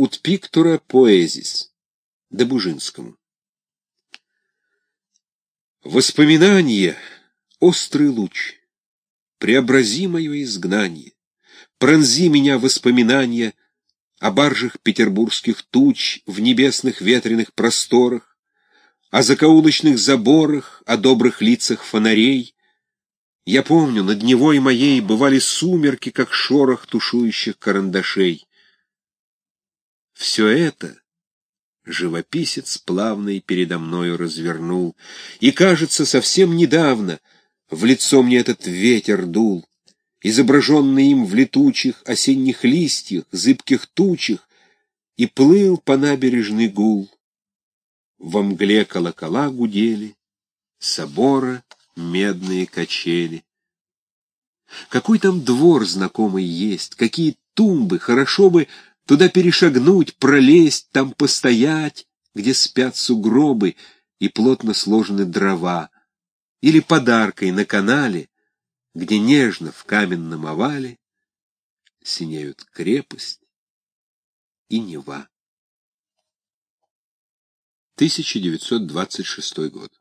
Ut pictura poesis. Добужинскому. Воспоминание — острый луч, преобрази мое изгнание, пронзи меня воспоминания о баржах петербургских туч в небесных ветреных просторах, о закоулочных заборах, о добрых лицах фонарей. Я помню, над Невой моей бывали сумерки, как шорох тушующих карандашей. Все это живописец плавный передо мною развернул, и, кажется, совсем недавно в лицо мне этот ветер дул, изображенный им в летучих осенних листьях, зыбких тучах, и плыл по набережной гул. Во мгле колокола гудели, собора медные качели. Какой там двор знакомый есть, какие тумбы, хорошо бы туда перешагнуть, пролезть, там постоять, где спят сугробы и плотно сложены дрова, или подаркой на канале, где нежно в каменном овале синеют крепость и Нева. 1926 год.